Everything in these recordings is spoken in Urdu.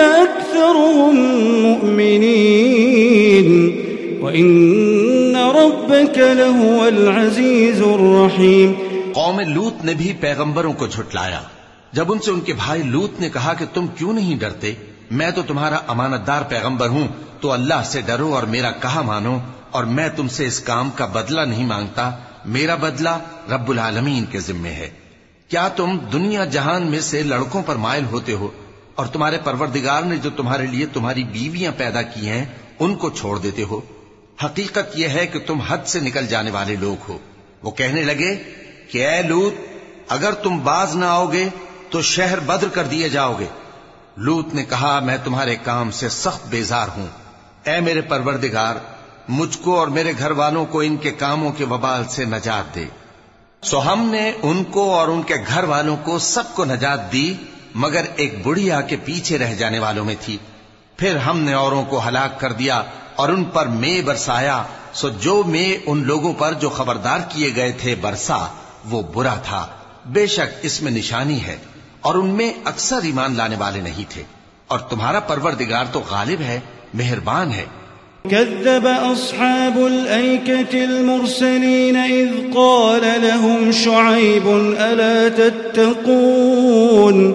أكثرهم مؤمنين. وإن ربك لهو العزيز الرحيم. قوم لوت نے بھی پیغمبروں کو جھٹلایا. جب ان سے ان کے بھائی لوت نے کہا کہ تم کیوں نہیں ڈرتے؟ میں تو تمہارا امانت دار پیغمبر ہوں. تو اللہ سے ڈرو اور میرا کہا مانو اور میں تم سے اس کام کا بدلہ نہیں مانگتا. میرا بدلہ رب العالمین کے ذمے ہے. کیا تم دنیا جہان میں سے لڑکوں پر مائل ہوتے ہو؟ اور تمہارے پروردگار نے جو تمہارے لیے تمہاری بیویاں پیدا کی ہیں، ان کو چھوڑ دیتے ہو۔ حقیقت یہ ہے کہ تم حد سے نکل جانے والے لوگ ہو۔ وہ کہنے لگے کہ اے لوت، اگر تم باز نہ آؤ گے تو شہر بدر کر دیے جاؤ گے۔ لوت نے کہا، میں تمہارے کام سے سخت بیزار ہوں۔ اے میرے پروردگار، مجھ کو اور میرے گھر والوں کو ان کے کاموں کے وبال سے نجات دے۔ سو ہم نے ان کو اور ان کے گھر والوں کو سب کو نجات دی۔ مگر ایک بڑھیا کے پیچھے رہ جانے والوں میں تھی۔ پھر ہم نے اوروں کو ہلاک کر دیا اور ان پر مے برسایا۔ سو جو مے ان لوگوں پر جو خبردار کیے گئے تھے برسا، وہ برا تھا۔ بے شک اس میں نشانی ہے اور ان میں اکثر ایمان لانے والے نہیں تھے۔ اور تمہارا پروردگار تو غالب ہے، مہربان ہے۔ كذب أصحاب الأيكة المرسلين إذ قال لهم شعيب ألا تتقون؟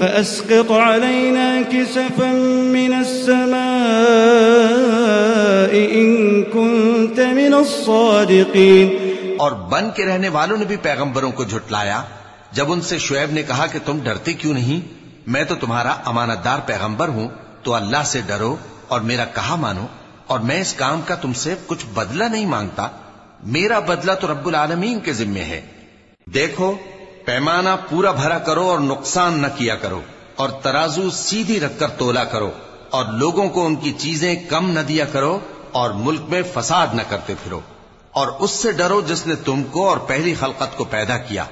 فأسقط علينا كسفا من السماء إن كنت من الصادقين. اور بن کے رہنے والوں نے بھی پیغمبروں کو جھٹلایا، جب ان سے شعیب نے کہا کہ تم ڈرتے کیوں نہیں؟ میں تو تمہارا امانت دار پیغمبر ہوں، تو اللہ سے ڈرو اور میرا کہا مانو، اور میں اس کام کا تم سے کچھ بدلہ نہیں مانگتا۔ میرا بدلہ تو رب العالمین کے ذمے ہے۔ دیکھو پیمانہ پورا بھرا کرو اور نقصان نہ کیا کرو اور ترازو سیدھی رکھ کر تولا کرو اور لوگوں کو ان کی چیزیں کم نہ دیا کرو اور ملک میں فساد نہ کرتے پھرو اور اس سے ڈرو جس نے تم کو اور پہلی خلقت کو پیدا کیا۔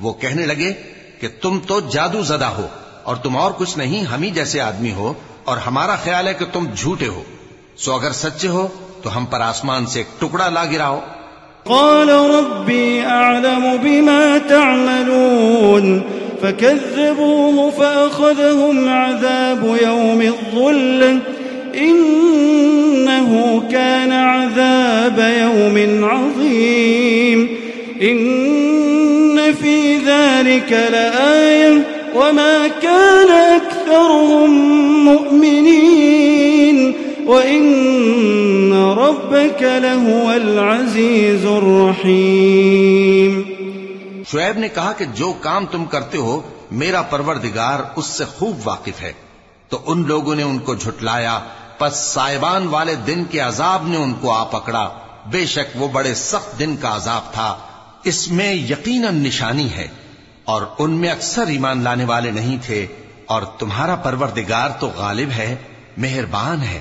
وہ کہنے لگے کہ تم تو جادو زدہ ہو اور تم اور کچھ نہیں، ہم ہی جیسے آدمی ہو اور ہمارا خیال ہے کہ تم جھوٹے ہو۔ سو اگر سچے ہو تو ہم پر آسمان سے ایک ٹکڑا لا گراؤ۔ قال ربي أعلم بما تعملون فكذبوه فأخذهم عذاب يوم الظلة إنه كان عذاب يوم عظيم إن في ذلك لآية وما كان أكثرهم مؤمنين وإن ربك لهو العزيز الرحيم. شعیب نے کہا کہ جو کام تم کرتے ہو، میرا پروردگار اس سے خوب واقف ہے۔ تو ان لوگوں نے ان کو جھٹلایا، پس سائبان والے دن کے عذاب نے ان کو آ پکڑا۔ بے شک وہ بڑے سخت دن کا عذاب تھا۔ اس میں یقیناً نشانی ہے۔ اور ان میں اکثر ایمان لانے والے نہیں تھے۔ اور تمہارا پروردگار تو غالب ہے، مہربان ہے۔